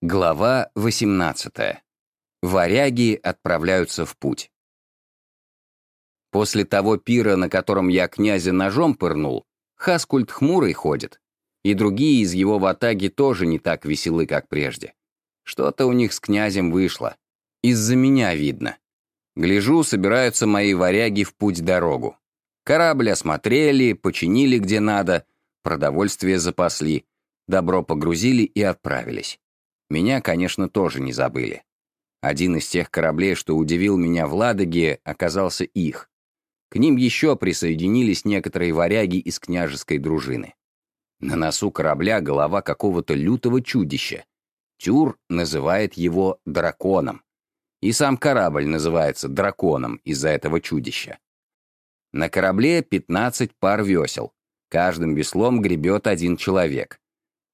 Глава 18. Варяги отправляются в путь. После того пира, на котором я князя ножом пырнул, Хаскульт хмурый ходит, и другие из его ватаги тоже не так веселы, как прежде. Что-то у них с князем вышло. Из-за меня видно. Гляжу, собираются мои варяги в путь-дорогу. Корабль осмотрели, починили где надо, продовольствие запасли, добро погрузили и отправились. Меня, конечно, тоже не забыли. Один из тех кораблей, что удивил меня в Ладоге, оказался их. К ним еще присоединились некоторые варяги из княжеской дружины. На носу корабля голова какого-то лютого чудища. Тюр называет его драконом. И сам корабль называется драконом из-за этого чудища. На корабле 15 пар весел. Каждым веслом гребет один человек.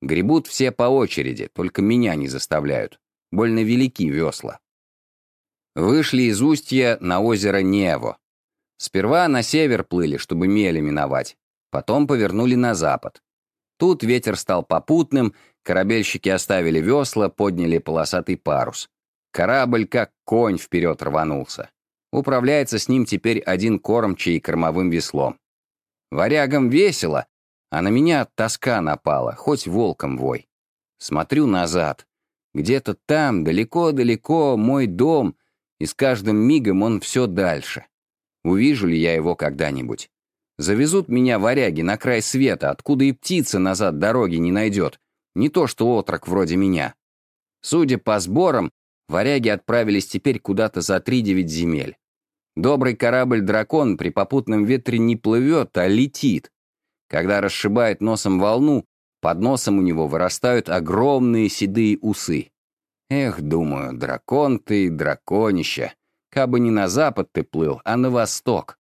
Гребут все по очереди, только меня не заставляют. Больно велики весла. Вышли из устья на озеро Нево. Сперва на север плыли, чтобы мели миновать. Потом повернули на запад. Тут ветер стал попутным, корабельщики оставили весла, подняли полосатый парус. Корабль, как конь, вперед рванулся. Управляется с ним теперь один кормчий кормовым веслом. Варягам весело, а на меня тоска напала, хоть волком вой. Смотрю назад. Где-то там, далеко-далеко, мой дом, и с каждым мигом он все дальше. Увижу ли я его когда-нибудь? Завезут меня варяги на край света, откуда и птица назад дороги не найдет. Не то что отрок вроде меня. Судя по сборам, варяги отправились теперь куда-то за три-девять земель. Добрый корабль-дракон при попутном ветре не плывет, а летит. Когда расшибает носом волну, под носом у него вырастают огромные седые усы. Эх, думаю, дракон ты, драконище. Кабы не на запад ты плыл, а на восток.